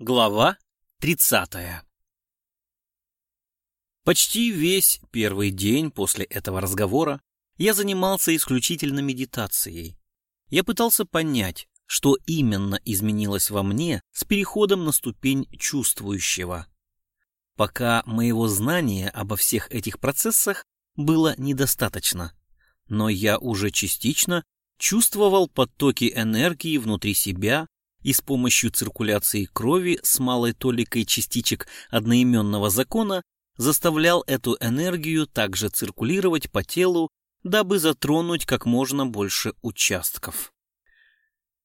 Глава 30 Почти весь первый день после этого разговора я занимался исключительно медитацией. Я пытался понять, что именно изменилось во мне с переходом на ступень чувствующего. Пока моего знания обо всех этих процессах было недостаточно, но я уже частично чувствовал потоки энергии внутри себя и с помощью циркуляции крови с малой толикой частичек одноименного закона заставлял эту энергию также циркулировать по телу, дабы затронуть как можно больше участков.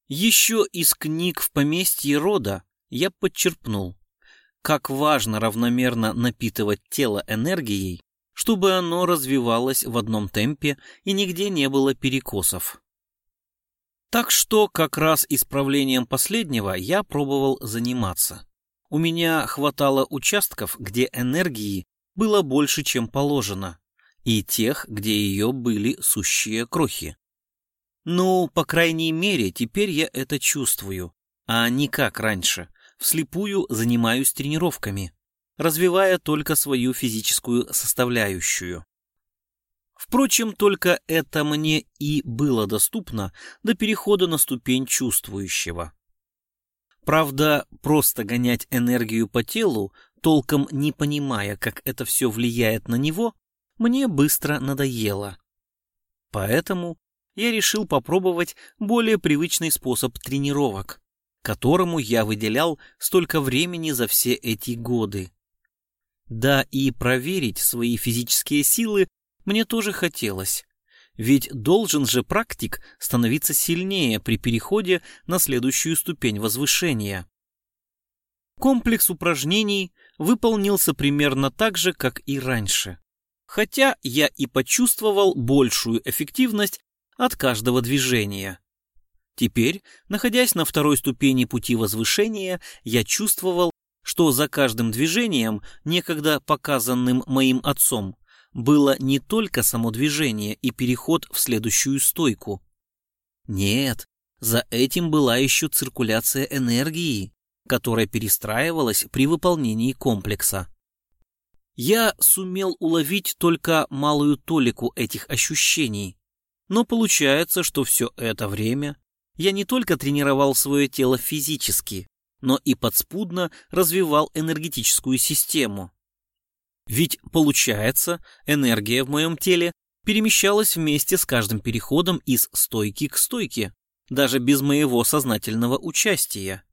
Еще из книг в поместье рода я подчерпнул, как важно равномерно напитывать тело энергией, чтобы оно развивалось в одном темпе и нигде не было перекосов. Так что как раз исправлением последнего я пробовал заниматься. У меня хватало участков, где энергии было больше, чем положено, и тех, где ее были сущие крохи. Ну, по крайней мере, теперь я это чувствую, а не как раньше. Вслепую занимаюсь тренировками, развивая только свою физическую составляющую. Впрочем, только это мне и было доступно до перехода на ступень чувствующего. Правда, просто гонять энергию по телу, толком не понимая, как это все влияет на него, мне быстро надоело. Поэтому я решил попробовать более привычный способ тренировок, которому я выделял столько времени за все эти годы. Да и проверить свои физические силы мне тоже хотелось. Ведь должен же практик становиться сильнее при переходе на следующую ступень возвышения. Комплекс упражнений выполнился примерно так же, как и раньше. Хотя я и почувствовал большую эффективность от каждого движения. Теперь, находясь на второй ступени пути возвышения, я чувствовал, что за каждым движением, некогда показанным моим отцом, было не только само движение и переход в следующую стойку. Нет, за этим была еще циркуляция энергии, которая перестраивалась при выполнении комплекса. Я сумел уловить только малую толику этих ощущений, но получается, что все это время я не только тренировал свое тело физически, но и подспудно развивал энергетическую систему. Ведь, получается, энергия в моем теле перемещалась вместе с каждым переходом из стойки к стойке, даже без моего сознательного участия.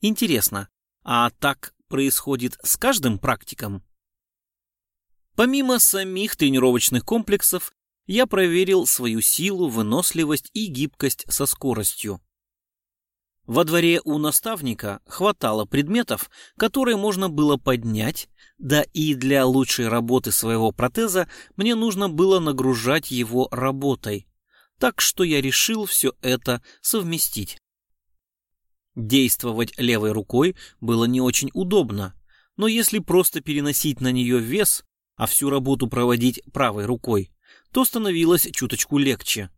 Интересно, а так происходит с каждым практиком? Помимо самих тренировочных комплексов, я проверил свою силу, выносливость и гибкость со скоростью. Во дворе у наставника хватало предметов, которые можно было поднять, да и для лучшей работы своего протеза мне нужно было нагружать его работой. Так что я решил все это совместить. Действовать левой рукой было не очень удобно, но если просто переносить на нее вес, а всю работу проводить правой рукой, то становилось чуточку легче.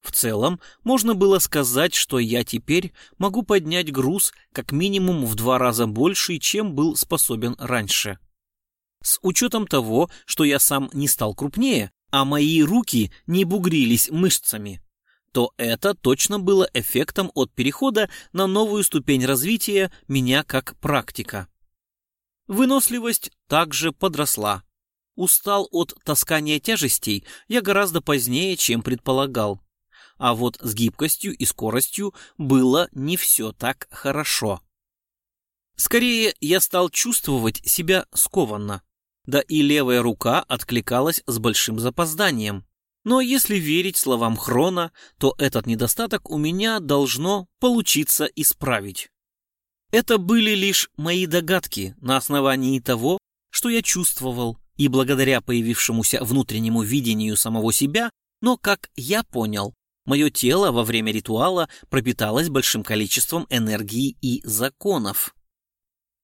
В целом, можно было сказать, что я теперь могу поднять груз как минимум в два раза больше, чем был способен раньше. С учетом того, что я сам не стал крупнее, а мои руки не бугрились мышцами, то это точно было эффектом от перехода на новую ступень развития меня как практика. Выносливость также подросла. Устал от таскания тяжестей я гораздо позднее, чем предполагал а вот с гибкостью и скоростью было не все так хорошо. Скорее, я стал чувствовать себя скованно, да и левая рука откликалась с большим запозданием. Но если верить словам Хрона, то этот недостаток у меня должно получиться исправить. Это были лишь мои догадки на основании того, что я чувствовал, и благодаря появившемуся внутреннему видению самого себя, но, как я понял, Мое тело во время ритуала пропиталось большим количеством энергии и законов.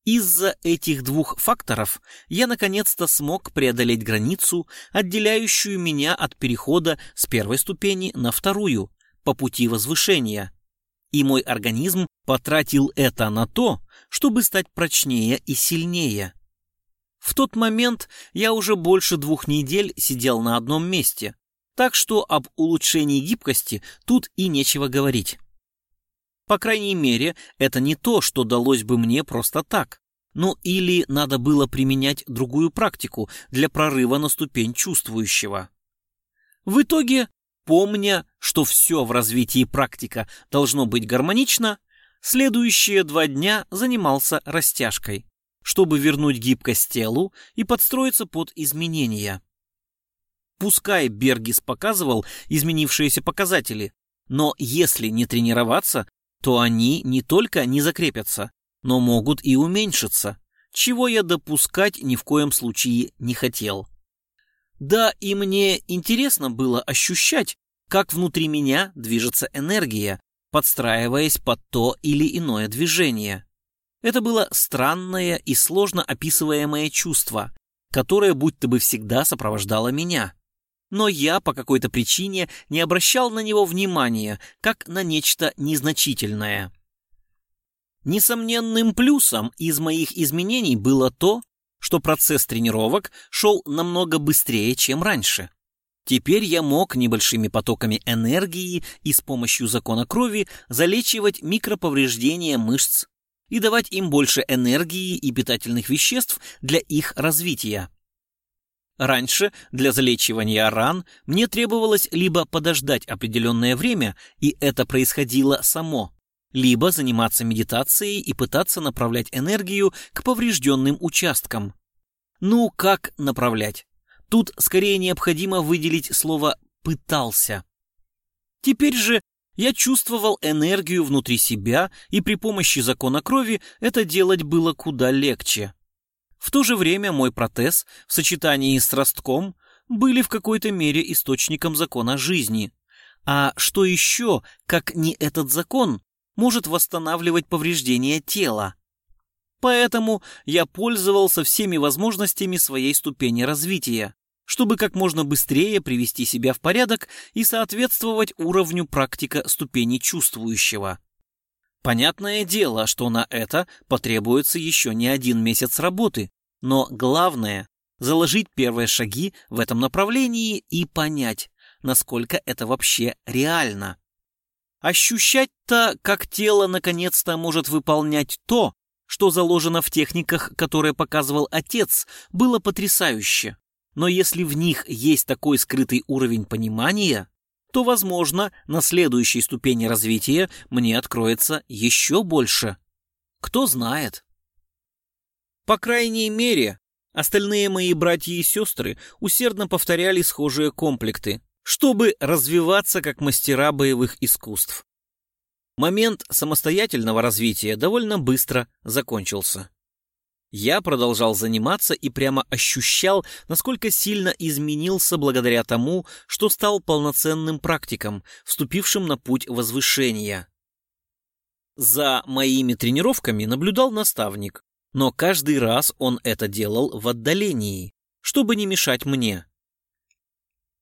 Из-за этих двух факторов я наконец-то смог преодолеть границу, отделяющую меня от перехода с первой ступени на вторую, по пути возвышения. И мой организм потратил это на то, чтобы стать прочнее и сильнее. В тот момент я уже больше двух недель сидел на одном месте, так что об улучшении гибкости тут и нечего говорить. По крайней мере, это не то, что далось бы мне просто так. Ну или надо было применять другую практику для прорыва на ступень чувствующего. В итоге, помня, что все в развитии практика должно быть гармонично, следующие два дня занимался растяжкой, чтобы вернуть гибкость телу и подстроиться под изменения. Пускай Бергис показывал изменившиеся показатели, но если не тренироваться, то они не только не закрепятся, но могут и уменьшиться, чего я допускать ни в коем случае не хотел. Да, и мне интересно было ощущать, как внутри меня движется энергия, подстраиваясь под то или иное движение. Это было странное и сложно описываемое чувство, которое будто бы всегда сопровождало меня но я по какой-то причине не обращал на него внимания, как на нечто незначительное. Несомненным плюсом из моих изменений было то, что процесс тренировок шел намного быстрее, чем раньше. Теперь я мог небольшими потоками энергии и с помощью закона крови залечивать микроповреждения мышц и давать им больше энергии и питательных веществ для их развития. Раньше для залечивания ран мне требовалось либо подождать определенное время, и это происходило само, либо заниматься медитацией и пытаться направлять энергию к поврежденным участкам. Ну, как направлять? Тут скорее необходимо выделить слово «пытался». Теперь же я чувствовал энергию внутри себя, и при помощи закона крови это делать было куда легче. В то же время мой протез в сочетании с ростком были в какой-то мере источником закона жизни. А что еще, как не этот закон, может восстанавливать повреждения тела? Поэтому я пользовался всеми возможностями своей ступени развития, чтобы как можно быстрее привести себя в порядок и соответствовать уровню практика ступени чувствующего. Понятное дело, что на это потребуется еще не один месяц работы, но главное — заложить первые шаги в этом направлении и понять, насколько это вообще реально. Ощущать-то, как тело наконец-то может выполнять то, что заложено в техниках, которые показывал отец, было потрясающе. Но если в них есть такой скрытый уровень понимания, то, возможно, на следующей ступени развития мне откроется еще больше. Кто знает. По крайней мере, остальные мои братья и сестры усердно повторяли схожие комплекты, чтобы развиваться как мастера боевых искусств. Момент самостоятельного развития довольно быстро закончился. Я продолжал заниматься и прямо ощущал, насколько сильно изменился благодаря тому, что стал полноценным практиком, вступившим на путь возвышения. За моими тренировками наблюдал наставник, но каждый раз он это делал в отдалении, чтобы не мешать мне.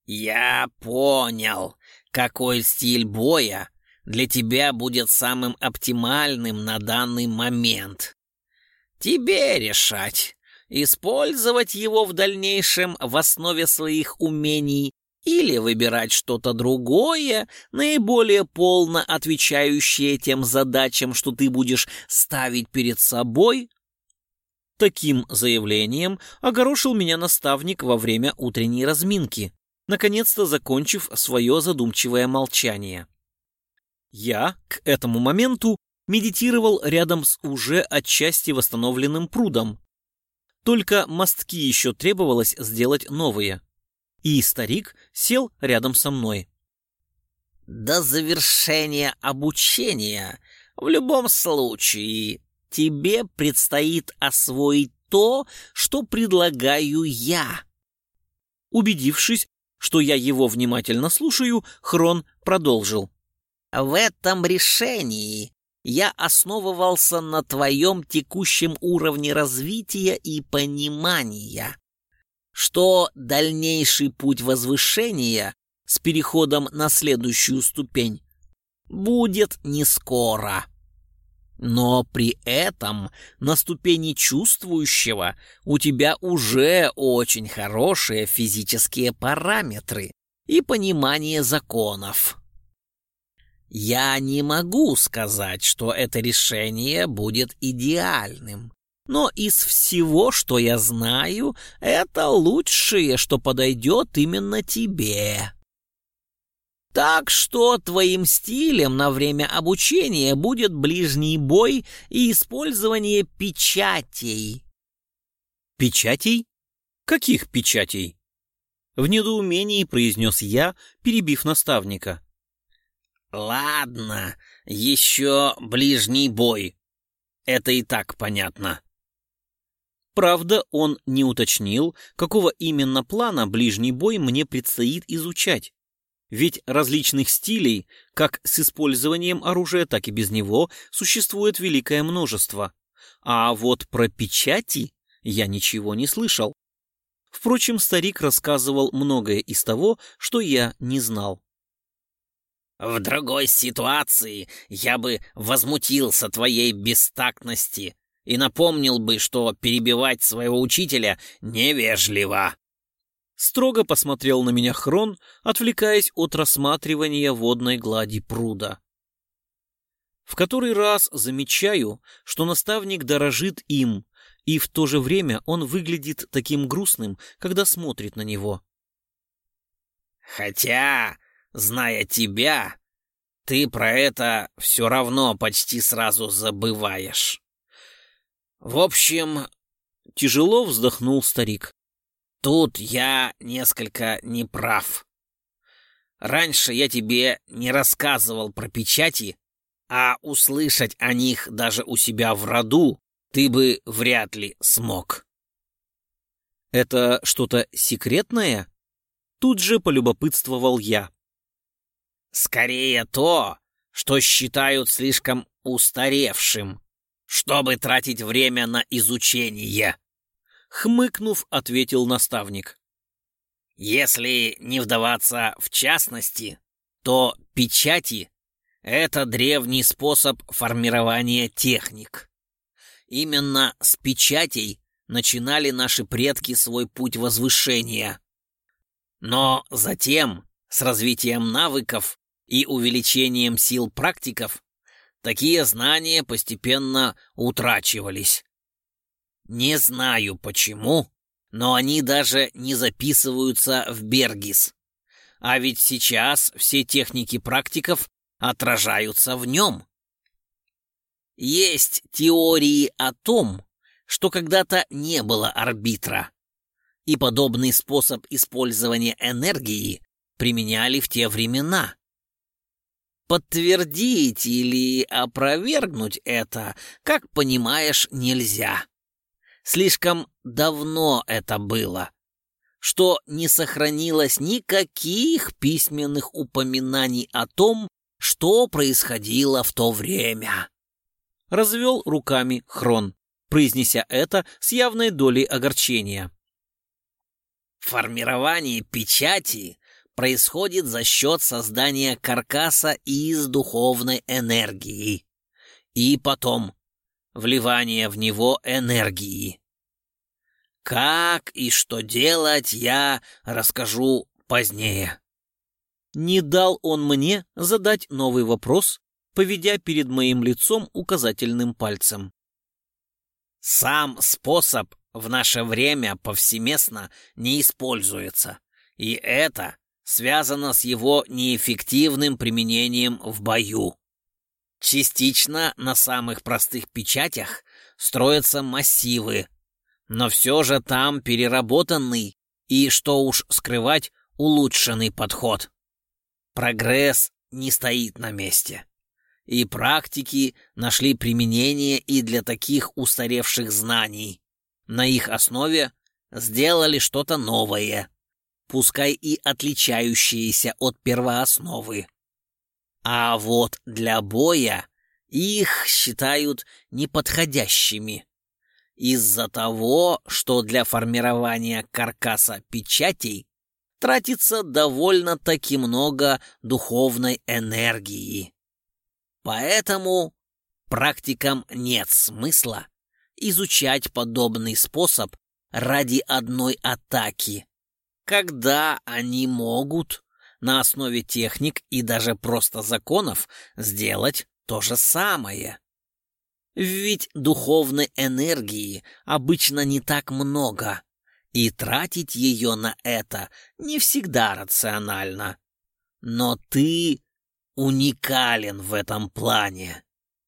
«Я понял, какой стиль боя для тебя будет самым оптимальным на данный момент», Тебе решать, использовать его в дальнейшем в основе своих умений или выбирать что-то другое, наиболее полно отвечающее тем задачам, что ты будешь ставить перед собой? Таким заявлением огорошил меня наставник во время утренней разминки, наконец-то закончив свое задумчивое молчание. Я к этому моменту медитировал рядом с уже отчасти восстановленным прудом. Только мостки еще требовалось сделать новые. И старик сел рядом со мной. «До завершения обучения в любом случае тебе предстоит освоить то, что предлагаю я». Убедившись, что я его внимательно слушаю, Хрон продолжил. «В этом решении я основывался на твоем текущем уровне развития и понимания, что дальнейший путь возвышения с переходом на следующую ступень будет не скоро. Но при этом на ступени чувствующего у тебя уже очень хорошие физические параметры и понимание законов. Я не могу сказать, что это решение будет идеальным, но из всего, что я знаю, это лучшее, что подойдет именно тебе. Так что твоим стилем на время обучения будет ближний бой и использование печатей. Печатей? Каких печатей? В недоумении произнес я, перебив наставника. Ладно, еще ближний бой. Это и так понятно. Правда, он не уточнил, какого именно плана ближний бой мне предстоит изучать. Ведь различных стилей, как с использованием оружия, так и без него, существует великое множество. А вот про печати я ничего не слышал. Впрочем, старик рассказывал многое из того, что я не знал. «В другой ситуации я бы возмутился твоей бестактности и напомнил бы, что перебивать своего учителя невежливо», Строго посмотрел на меня Хрон, отвлекаясь от рассматривания водной глади пруда. В который раз замечаю, что наставник дорожит им, и в то же время он выглядит таким грустным, когда смотрит на него. «Хотя, зная тебя, ты про это все равно почти сразу забываешь. В общем...» Тяжело вздохнул старик. Тут я несколько неправ. Раньше я тебе не рассказывал про печати, а услышать о них даже у себя в роду ты бы вряд ли смог. Это что-то секретное? Тут же полюбопытствовал я. Скорее то, что считают слишком устаревшим, чтобы тратить время на изучение хмыкнув, ответил наставник. Если не вдаваться в частности, то печати — это древний способ формирования техник. Именно с печатей начинали наши предки свой путь возвышения. Но затем, с развитием навыков и увеличением сил практиков, такие знания постепенно утрачивались. Не знаю почему, но они даже не записываются в Бергис. А ведь сейчас все техники практиков отражаются в нем. Есть теории о том, что когда-то не было арбитра, и подобный способ использования энергии применяли в те времена. Подтвердить или опровергнуть это, как понимаешь, нельзя. Слишком давно это было, что не сохранилось никаких письменных упоминаний о том, что происходило в то время. Развел руками Хрон, произнеся это с явной долей огорчения. Формирование печати происходит за счет создания каркаса из духовной энергии. И потом вливания в него энергии. Как и что делать, я расскажу позднее. Не дал он мне задать новый вопрос, поведя перед моим лицом указательным пальцем. Сам способ в наше время повсеместно не используется, и это связано с его неэффективным применением в бою. Частично на самых простых печатях строятся массивы, но все же там переработанный и, что уж скрывать, улучшенный подход. Прогресс не стоит на месте. И практики нашли применение и для таких устаревших знаний. На их основе сделали что-то новое, пускай и отличающееся от первоосновы. А вот для боя их считают неподходящими. Из-за того, что для формирования каркаса печатей тратится довольно-таки много духовной энергии. Поэтому практикам нет смысла изучать подобный способ ради одной атаки, когда они могут на основе техник и даже просто законов сделать то же самое. Ведь духовной энергии обычно не так много, и тратить ее на это не всегда рационально. Но ты уникален в этом плане.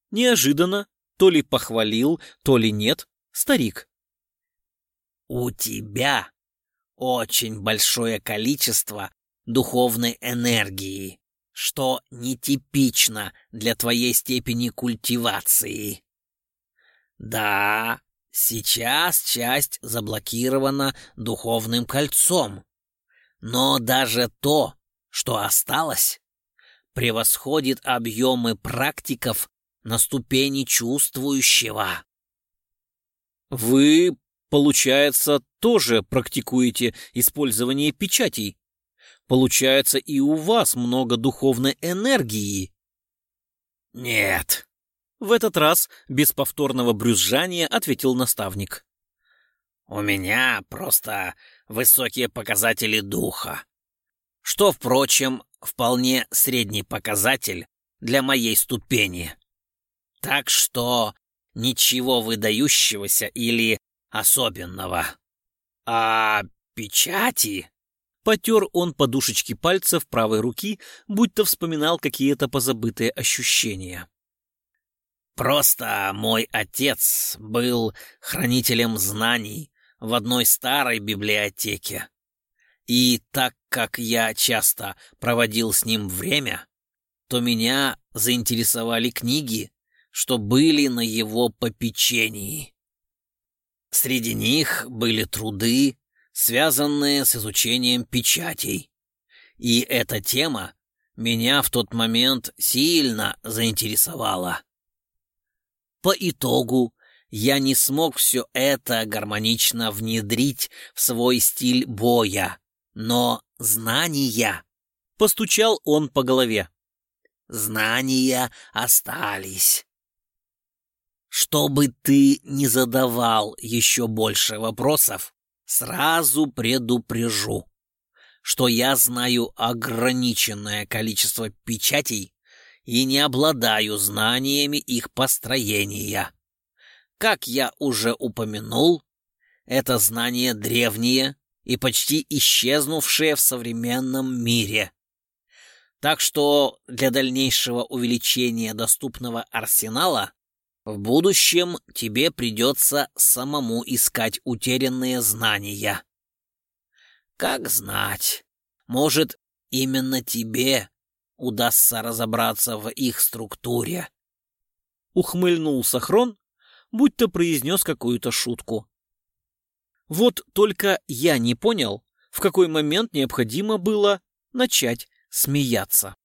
Неожиданно, то ли похвалил, то ли нет, старик. У тебя очень большое количество духовной энергии, что нетипично для твоей степени культивации. Да, сейчас часть заблокирована духовным кольцом, но даже то, что осталось, превосходит объемы практиков на ступени чувствующего. Вы, получается, тоже практикуете использование печатей? Получается, и у вас много духовной энергии? Нет. В этот раз без повторного брюзжания ответил наставник. У меня просто высокие показатели духа. Что, впрочем, вполне средний показатель для моей ступени. Так что ничего выдающегося или особенного. А печати Потер он подушечки пальцев правой руки, будто вспоминал какие-то позабытые ощущения. «Просто мой отец был хранителем знаний в одной старой библиотеке. И так как я часто проводил с ним время, то меня заинтересовали книги, что были на его попечении. Среди них были труды, связанные с изучением печатей. И эта тема меня в тот момент сильно заинтересовала. По итогу я не смог все это гармонично внедрить в свой стиль боя, но знания... Постучал он по голове. Знания остались. Чтобы ты не задавал еще больше вопросов, Сразу предупрежу, что я знаю ограниченное количество печатей и не обладаю знаниями их построения. Как я уже упомянул, это знание древнее и почти исчезнувшее в современном мире. Так что для дальнейшего увеличения доступного арсенала в будущем тебе придется самому искать утерянные знания. Как знать, может, именно тебе удастся разобраться в их структуре. Ухмыльнулся Хрон, будто произнес какую-то шутку. Вот только я не понял, в какой момент необходимо было начать смеяться.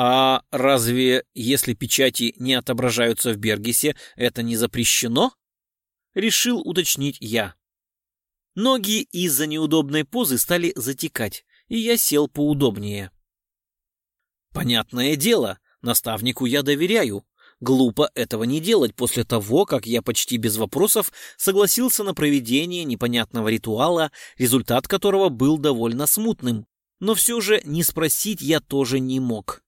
А разве, если печати не отображаются в Бергисе, это не запрещено? Решил уточнить я. Ноги из-за неудобной позы стали затекать, и я сел поудобнее. Понятное дело, наставнику я доверяю. Глупо этого не делать после того, как я почти без вопросов согласился на проведение непонятного ритуала, результат которого был довольно смутным. Но все же не спросить я тоже не мог.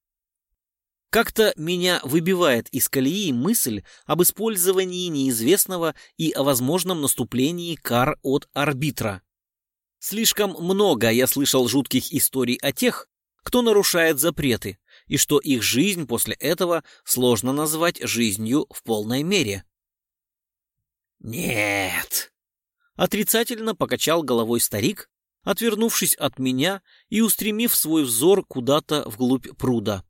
Как-то меня выбивает из колеи мысль об использовании неизвестного и о возможном наступлении кар от арбитра. Слишком много я слышал жутких историй о тех, кто нарушает запреты, и что их жизнь после этого сложно назвать жизнью в полной мере. «Нет!» — отрицательно покачал головой старик, отвернувшись от меня и устремив свой взор куда-то вглубь пруда.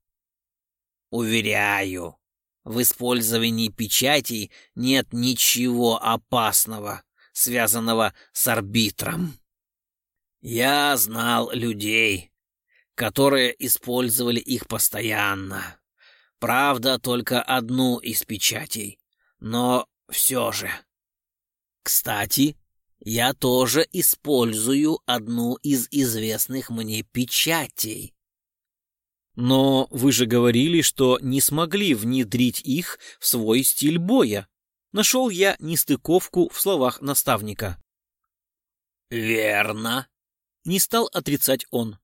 Уверяю, в использовании печатей нет ничего опасного, связанного с арбитром. Я знал людей, которые использовали их постоянно. Правда, только одну из печатей, но все же. Кстати, я тоже использую одну из известных мне печатей. Но вы же говорили, что не смогли внедрить их в свой стиль боя. Нашел я нестыковку в словах наставника. «Верно», — не стал отрицать он.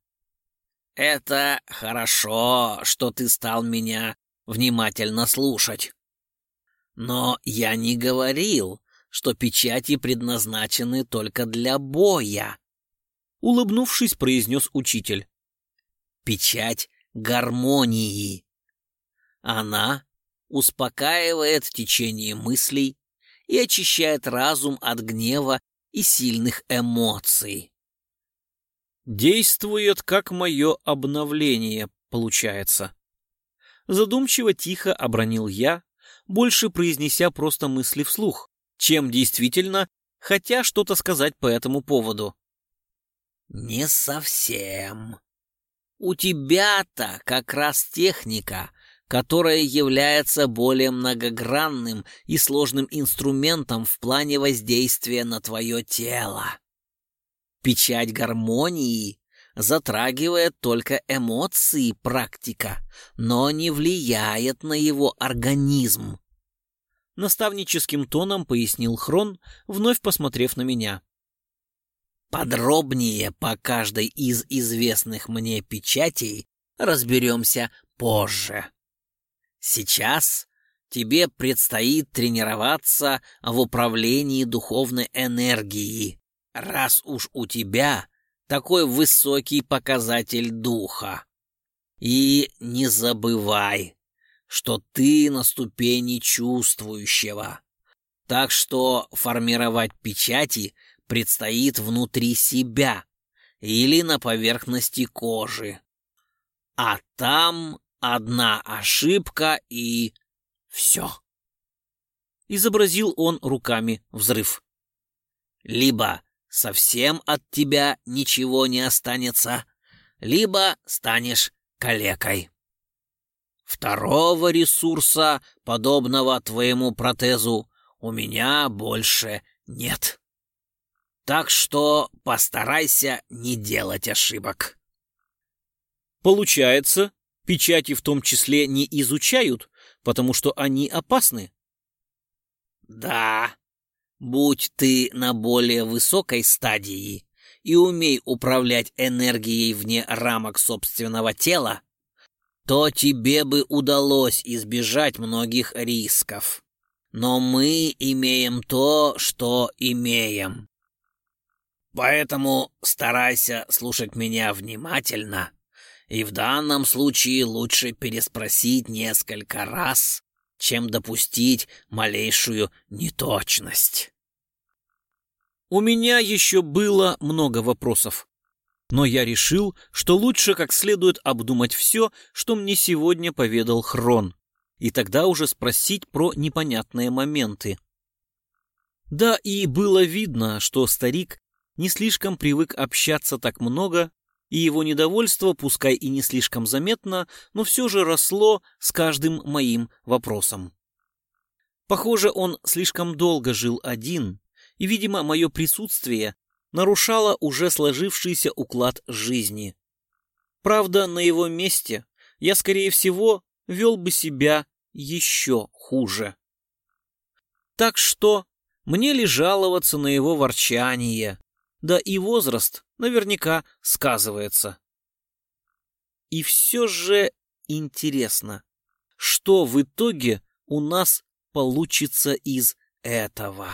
«Это хорошо, что ты стал меня внимательно слушать. Но я не говорил, что печати предназначены только для боя», — улыбнувшись, произнес учитель. «Печать гармонии. Она успокаивает течение мыслей и очищает разум от гнева и сильных эмоций. Действует как мое обновление, получается. Задумчиво тихо обронил я, больше произнеся просто мысли вслух, чем действительно, хотя что-то сказать по этому поводу. «Не совсем. У тебя-то как раз техника, которая является более многогранным и сложным инструментом в плане воздействия на твое тело. Печать гармонии затрагивает только эмоции практика, но не влияет на его организм. Наставническим тоном пояснил Хрон, вновь посмотрев на меня. Подробнее по каждой из известных мне печатей разберемся позже. Сейчас тебе предстоит тренироваться в управлении духовной энергией, раз уж у тебя такой высокий показатель духа. И не забывай, что ты на ступени чувствующего. Так что формировать печати предстоит внутри себя или на поверхности кожи. А там одна ошибка и все. Изобразил он руками взрыв. Либо совсем от тебя ничего не останется, либо станешь калекой. Второго ресурса, подобного твоему протезу, у меня больше нет. Так что постарайся не делать ошибок. Получается, печати в том числе не изучают, потому что они опасны? Да. Будь ты на более высокой стадии и умей управлять энергией вне рамок собственного тела, то тебе бы удалось избежать многих рисков. Но мы имеем то, что имеем. Поэтому старайся слушать меня внимательно, и в данном случае лучше переспросить несколько раз, чем допустить малейшую неточность. У меня еще было много вопросов, но я решил, что лучше как следует обдумать все, что мне сегодня поведал Хрон, и тогда уже спросить про непонятные моменты. Да, и было видно, что старик не слишком привык общаться так много, и его недовольство, пускай и не слишком заметно, но все же росло с каждым моим вопросом. Похоже, он слишком долго жил один, и, видимо, мое присутствие нарушало уже сложившийся уклад жизни. Правда, на его месте я, скорее всего, вел бы себя еще хуже. Так что мне ли жаловаться на его ворчание, да и возраст наверняка сказывается. И все же интересно, что в итоге у нас получится из этого.